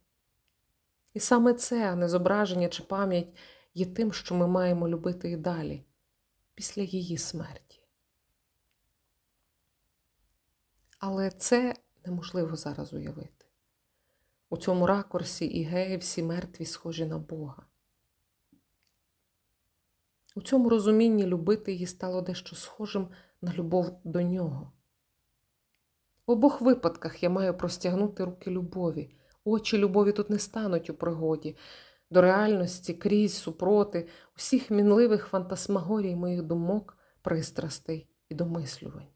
І саме це, а не зображення чи пам'ять, є тим, що ми маємо любити і далі, після її смерті. Але це неможливо зараз уявити. У цьому ракурсі і геї всі мертві схожі на Бога. У цьому розумінні любити її стало дещо схожим на любов до нього. В обох випадках я маю простягнути руки любові, очі любові тут не стануть у пригоді, до реальності, крізь, супроти, усіх мінливих фантасмагорій моїх думок, пристрастей і домислювань.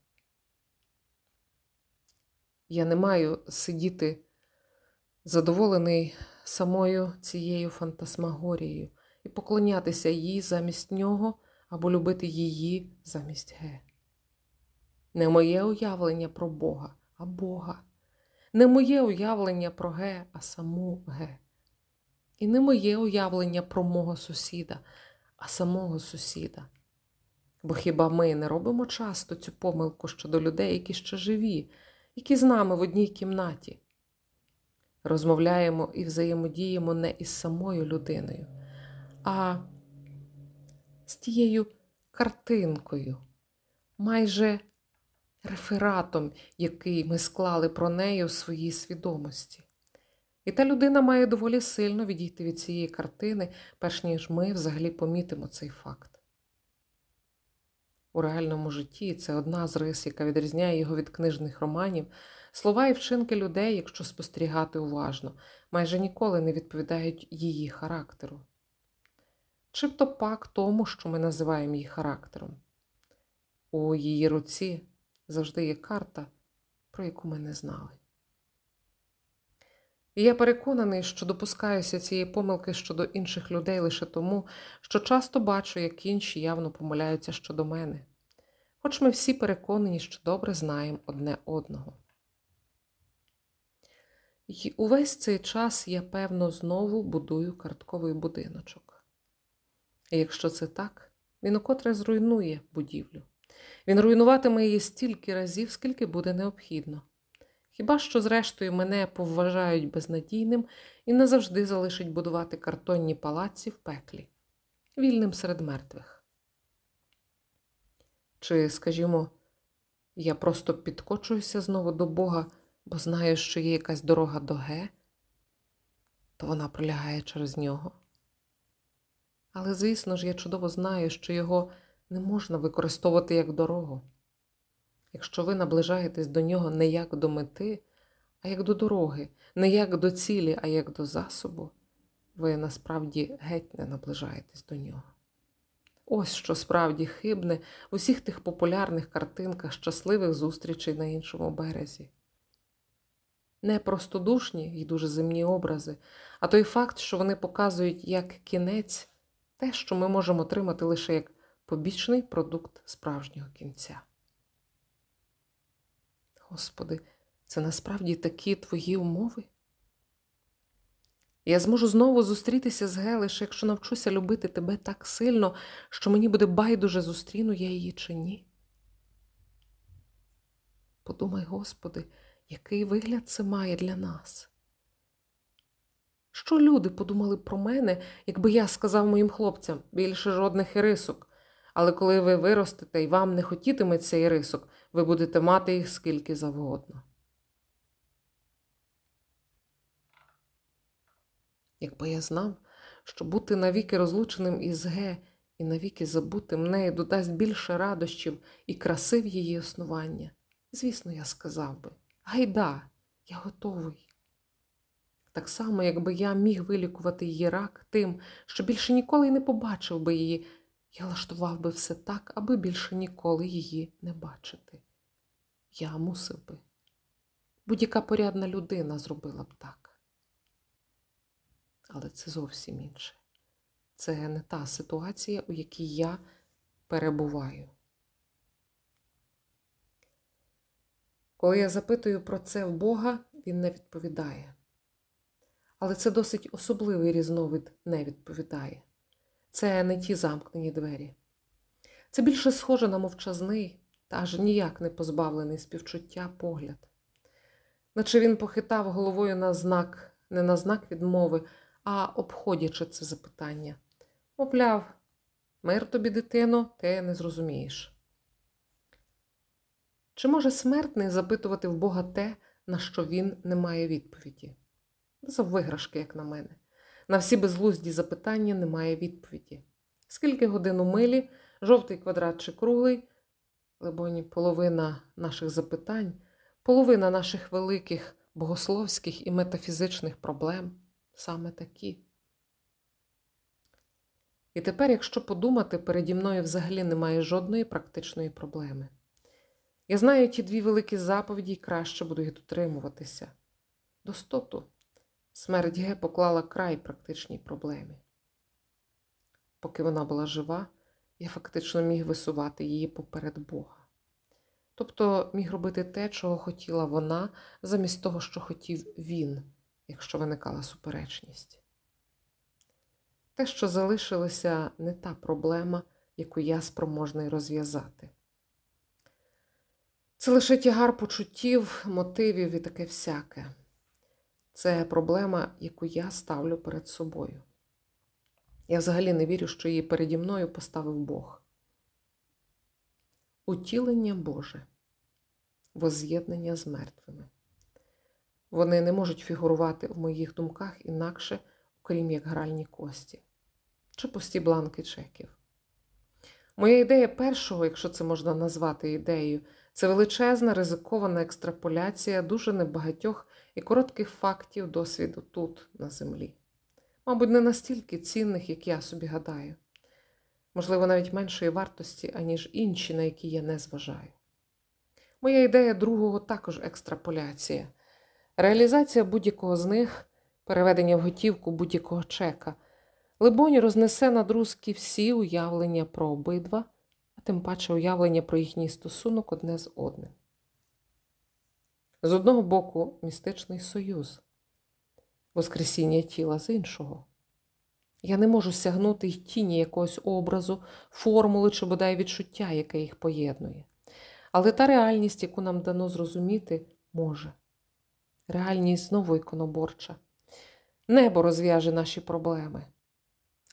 Я не маю сидіти задоволений самою цією фантасмагорією і поклонятися їй замість нього або любити її замість Ге. Не моє уявлення про Бога, а Бога. Не моє уявлення про Ге, а саму Ге. І не моє уявлення про мого сусіда, а самого сусіда. Бо хіба ми не робимо часто цю помилку щодо людей, які ще живі, які з нами в одній кімнаті? Розмовляємо і взаємодіємо не із самою людиною, а з тією картинкою, майже рефератом, який ми склали про неї у своїй свідомості. І та людина має доволі сильно відійти від цієї картини, перш ніж ми взагалі помітимо цей факт. У реальному житті це одна з рис, яка відрізняє його від книжних романів. Слова і вчинки людей, якщо спостерігати уважно, майже ніколи не відповідають її характеру. Чи то пак тому, що ми називаємо її характером. У її руці завжди є карта, про яку ми не знали. І я переконаний, що допускаюся цієї помилки щодо інших людей лише тому, що часто бачу, як інші явно помиляються щодо мене, хоч ми всі переконані, що добре знаємо одне одного. І увесь цей час я, певно, знову будую картковий будиночок. І якщо це так, він укотре зруйнує будівлю. Він руйнуватиме її стільки разів, скільки буде необхідно. Хіба що, зрештою, мене повважають безнадійним і назавжди залишить будувати картонні палаці в пеклі, вільним серед мертвих. Чи, скажімо, я просто підкочуюся знову до Бога, бо знаю, що є якась дорога до Ге, то вона пролягає через нього. Але, звісно ж, я чудово знаю, що його не можна використовувати як дорогу. Якщо ви наближаєтесь до нього не як до мети, а як до дороги, не як до цілі, а як до засобу, ви насправді геть не наближаєтесь до нього. Ось що справді хибне в усіх тих популярних картинках щасливих зустрічей на іншому березі. Не простодушні і дуже земні образи, а той факт, що вони показують як кінець те, що ми можемо отримати лише як побічний продукт справжнього кінця. Господи, це насправді такі твої умови? Я зможу знову зустрітися з Ге, лише якщо навчуся любити тебе так сильно, що мені буде байдуже, зустріну я її чи ні. Подумай, Господи, який вигляд це має для нас? Що люди подумали про мене, якби я сказав моїм хлопцям більше жодних ірисок, але коли ви виростете і вам не хотітиметься ірисок, ви будете мати їх скільки завгодно. Якби я знав, що бути навіки розлученим із Ге і навіки забутим нею додасть більше радощів і краси в її основання, звісно, я сказав би гайда, я готовий. Так само, якби я міг вилікувати її рак тим, що більше ніколи й не побачив би її, я влаштував би все так, аби більше ніколи її не бачити. Я мусив би. Будь-яка порядна людина зробила б так. Але це зовсім інше. Це не та ситуація, у якій я перебуваю. Коли я запитую про це в Бога, він не відповідає. Але це досить особливий різновид не відповідає. Це не ті замкнені двері. Це більше схоже на мовчазний та аж ніяк не позбавлений співчуття погляд. Наче він похитав головою на знак, не на знак відмови, а обходячи це запитання. Мовляв, мир тобі, дитино, ти не зрозумієш. Чи може смертний запитувати в Бога те, на що він не має відповіді? За виграшки, як на мене. На всі безглузді запитання немає відповіді. Скільки годин у милі, жовтий квадрат чи круглий, либоні, половина наших запитань, половина наших великих богословських і метафізичних проблем саме такі. І тепер, якщо подумати, переді мною взагалі немає жодної практичної проблеми. Я знаю ті дві великі заповіді і краще буду їх дотримуватися. Достоту. Смерть Ге поклала край практичній проблемі. Поки вона була жива, я фактично міг висувати її поперед Бога. Тобто міг робити те, чого хотіла вона, замість того, що хотів він, якщо виникала суперечність. Те, що залишилося, не та проблема, яку я спроможний розв'язати. Це лише тягар почуттів, мотивів і таке всяке. Це проблема, яку я ставлю перед собою. Я взагалі не вірю, що її переді мною поставив Бог. Утілення Боже, воз'єднання з мертвими. Вони не можуть фігурувати в моїх думках інакше, окрім як гральні кості чи пусті бланки чеків. Моя ідея першого, якщо це можна назвати ідеєю, це величезна ризикована екстраполяція дуже небагатьох і коротких фактів досвіду тут, на землі. Мабуть, не настільки цінних, як я собі гадаю. можливо, навіть меншої вартості, аніж інші, на які я не зважаю. Моя ідея другого також екстраполяція, реалізація будь-якого з них, переведення в готівку будь-якого чека, либонь рознесе на друзки всі уявлення про обидва, а тим паче уявлення про їхній стосунок одне з одним. З одного боку, містичний союз, воскресіння тіла з іншого. Я не можу сягнути й тіні якогось образу, формули чи бодай відчуття, яке їх поєднує. Але та реальність, яку нам дано зрозуміти, може. Реальність знову іконоборча. Небо розв'яже наші проблеми.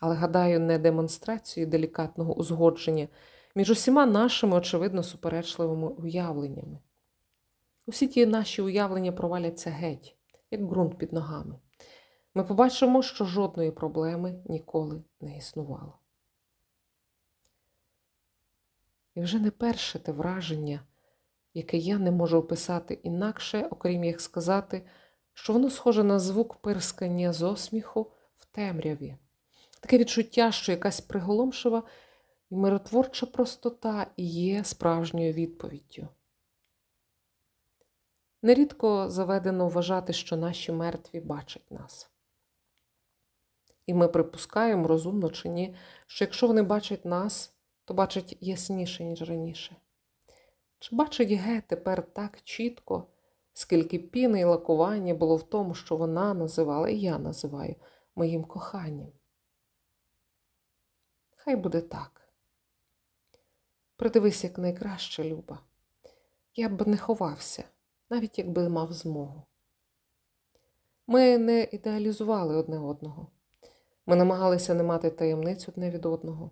Але, гадаю, не демонстрацію делікатного узгодження між усіма нашими, очевидно, суперечливими уявленнями. Усі ті наші уявлення проваляться геть, як ґрунт під ногами. Ми побачимо, що жодної проблеми ніколи не існувало. І вже не перше те враження, яке я не можу описати інакше, окрім як сказати, що воно схоже на звук пирскання з осміху в темряві, таке відчуття, що якась приголомшива і миротворча простота і є справжньою відповіддю. Нерідко заведено вважати, що наші мертві бачать нас. І ми припускаємо, розумно чи ні, що якщо вони бачать нас, то бачать ясніше, ніж раніше. Чи бачить Ге тепер так чітко, скільки піни і лакування було в тому, що вона називала і я називаю моїм коханням? Хай буде так. Придивись як найкраще, Люба. Я б не ховався, навіть якби мав змогу. Ми не ідеалізували одне одного. Ми намагалися не мати таємниць одне від одного.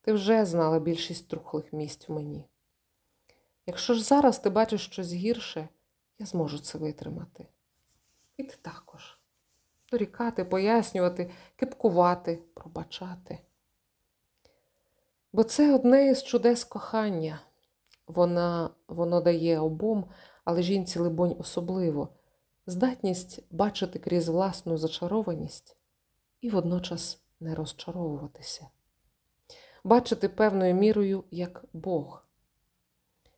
Ти вже знала більшість трухлих місць в мені. Якщо ж зараз ти бачиш щось гірше, я зможу це витримати. І ти також дорікати, пояснювати, кипкувати, пробачати. Бо це одне із чудес кохання. Вона, Воно дає обом, але жінці, либонь, особливо, здатність бачити крізь власну зачарованість і водночас не розчаровуватися, бачити певною мірою як Бог.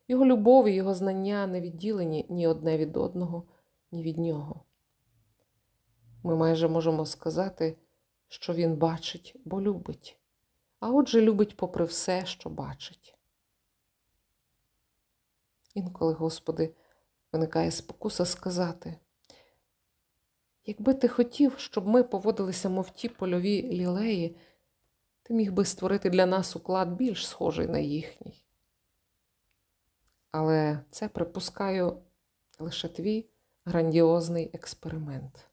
Його любов і його знання не відділені ні одне від одного, ні від нього. Ми майже можемо сказати, що він бачить, бо любить, а отже любить попри все, що бачить. Інколи, Господи, виникає спокуса сказати. Якби ти хотів, щоб ми поводилися, мов ті польові лілеї, ти міг би створити для нас уклад більш схожий на їхній. Але це припускаю лише твій грандіозний експеримент.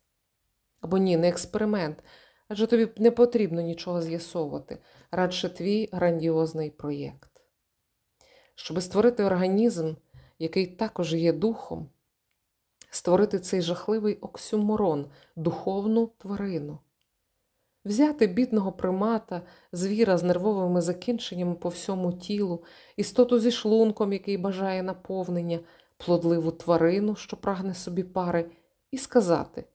Або ні, не експеримент, адже тобі не потрібно нічого з'ясовувати, радше твій грандіозний проєкт. Щоби створити організм, який також є духом створити цей жахливий оксюморон, духовну тварину, взяти бідного примата, звіра з нервовими закінченнями по всьому тілу, істоту зі шлунком, який бажає наповнення, плодливу тварину, що прагне собі пари, і сказати: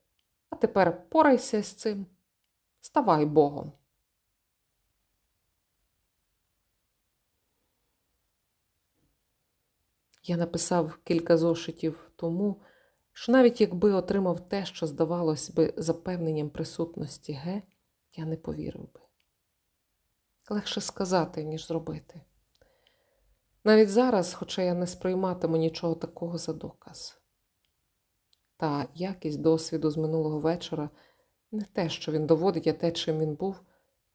А тепер порайся з цим, ставай Богом. Я написав кілька зошитів тому, що навіть якби отримав те, що здавалось би запевненням присутності Г, я не повірив би. Легше сказати, ніж зробити. Навіть зараз, хоча я не сприйматиму нічого такого за доказ. Та якість досвіду з минулого вечора не те, що він доводить, а те, чим він був,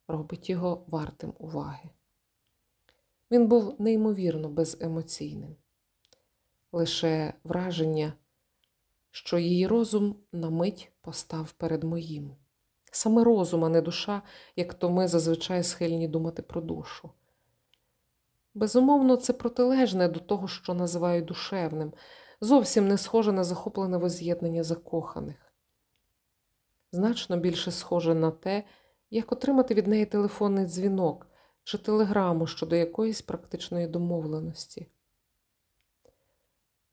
робить його вартим уваги. Він був неймовірно беземоційним, лише враження що її розум на мить постав перед моїм. Саме розум, а не душа, як то ми зазвичай схильні думати про душу. Безумовно, це протилежне до того, що називаю душевним, зовсім не схоже на захоплене воз'єднання закоханих. Значно більше схоже на те, як отримати від неї телефонний дзвінок чи телеграму щодо якоїсь практичної домовленості.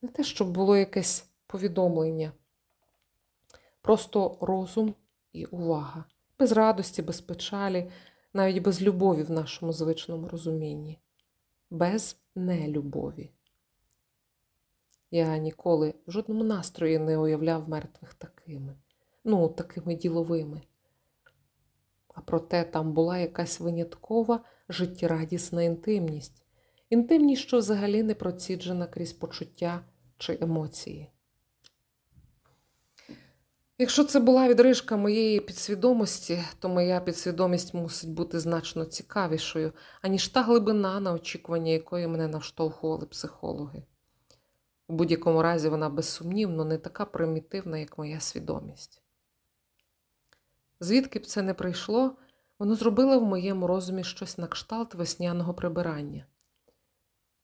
Не те, щоб було якесь повідомлення. Просто розум і увага, без радості, без печалі, навіть без любові в нашому звичному розумінні, без нелюбові. Я ніколи в жодному настрої не уявляв мертвих такими, ну, такими діловими. А проте там була якась виняткова життєрадісна інтимність, інтимність, що взагалі не проціджена крізь почуття чи емоції. Якщо це була відрижка моєї підсвідомості, то моя підсвідомість мусить бути значно цікавішою, аніж та глибина, на очікування якої мене навштовхували психологи. У будь-якому разі вона безсумнівно не така примітивна, як моя свідомість. Звідки б це не прийшло, воно зробило в моєму розумі щось на кшталт весняного прибирання.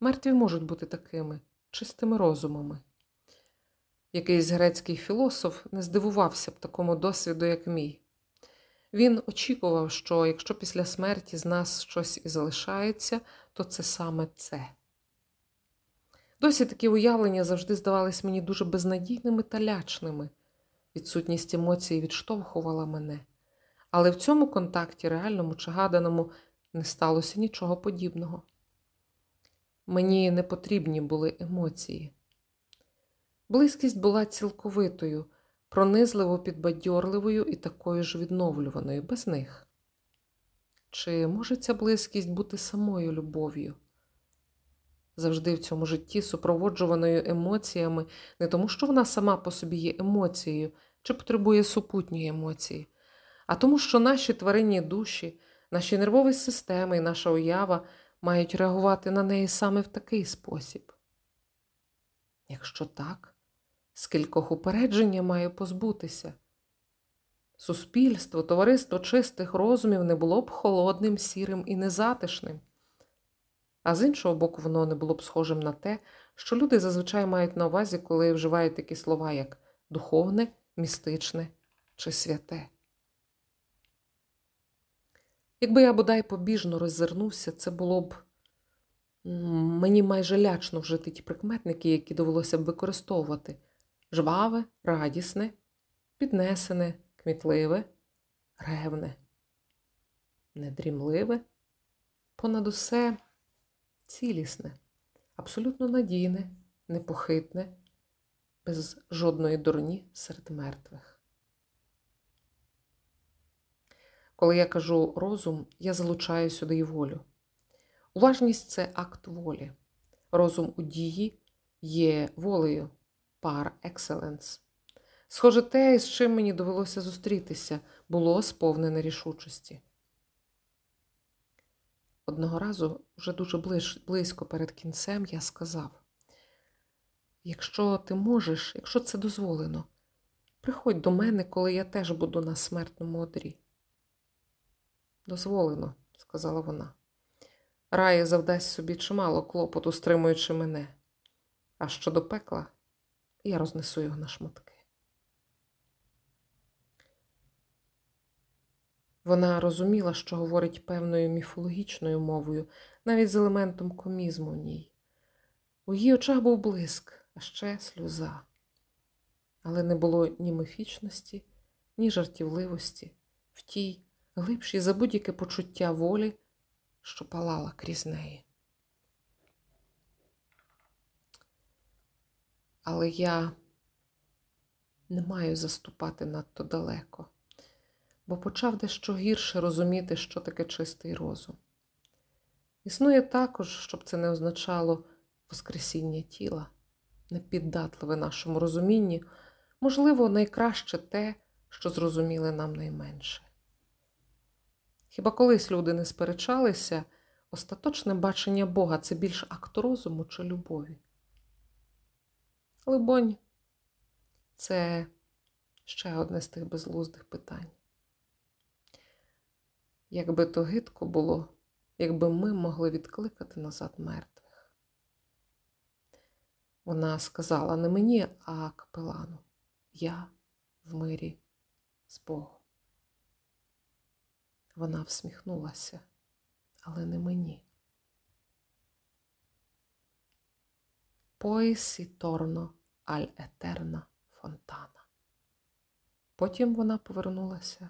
Мертві можуть бути такими, чистими розумами. Якийсь грецький філософ не здивувався б такому досвіду, як мій. Він очікував, що якщо після смерті з нас щось і залишається, то це саме це. Досі такі уявлення завжди здавались мені дуже безнадійними та лячними. Відсутність емоцій відштовхувала мене, але в цьому контакті, реальному чи гаданому, не сталося нічого подібного. Мені не потрібні були емоції. Близькість була цілковитою, пронизливо підбадьорливою і такою ж відновлюваною, без них. Чи може ця близькість бути самою любов'ю? Завжди в цьому житті супроводжуваною емоціями, не тому, що вона сама по собі є емоцією чи потребує супутньої емоції, а тому, що наші тваринні душі, наші нервові системи і наша уява мають реагувати на неї саме в такий спосіб. Якщо так, скількох упередження має позбутися? Суспільство, товариство чистих розумів не було б холодним, сірим і незатишним. А з іншого боку, воно не було б схожим на те, що люди зазвичай мають на увазі, коли вживають такі слова, як духовне, містичне чи святе. Якби я бодай побіжно роззирнувся, це було б мені майже лячно вжити ті прикметники, які довелося б використовувати жваве, радісне, піднесене, кмітливе, ревне, недрімливе, понад усе цілісне, абсолютно надійне, непохитне, без жодної дурні серед мертвих. Коли я кажу розум, я залучаю сюди і волю. Уважність це акт волі. Розум у дії є волею par excellence. Схоже, те, з чим мені довелося зустрітися, було сповнене рішучості. Одного разу, вже дуже близько перед кінцем, я сказав: якщо ти можеш, якщо це дозволено, приходь до мене, коли я теж буду на смертному одрі. Дозволено, сказала вона. Рає завдасть собі чимало клопоту, стримуючи мене. А щодо пекла, я рознесу його на шматки. Вона розуміла, що говорить певною міфологічною мовою, навіть з елементом комізму в ній. У її очах був блиск, а ще сльоза. Але не було ні міфічності, ні жартівливості в тій глибшій за будь-яке почуття волі, що палала крізь неї. Але я не маю заступати надто далеко бо почав дещо гірше розуміти, що таке чистий розум. Існує також, щоб це не означало Воскресіння тіла, непіддатливе нашому розумінні, можливо, найкраще те, що зрозуміли нам найменше. Хіба колись люди не сперечалися, остаточне бачення Бога це більш акт розуму чи любові? Либонь, це ще одне з тих безглуздих питань. Якби то гидко було, якби ми могли відкликати назад мертвих. Вона сказала не мені, а капелану Я в мирі з Богом. Вона всміхнулася, але не мені. Poi торно аль етерна фонтана. Потім вона повернулася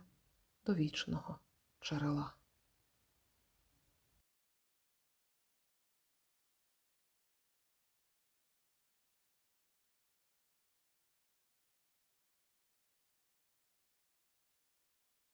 до вічного джерела.